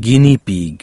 guinea pig.